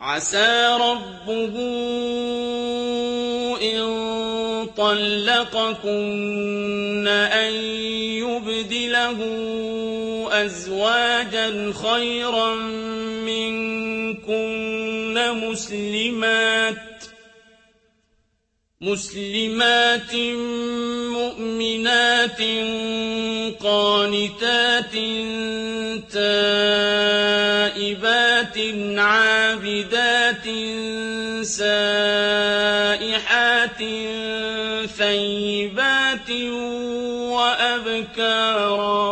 عسى ربه إن طلقكن أن يبدله أزواجا خيرا منكن مسلمات مسلمات مؤمنات قانتات تائبات عابدات سائحات ثيبات وأبكارا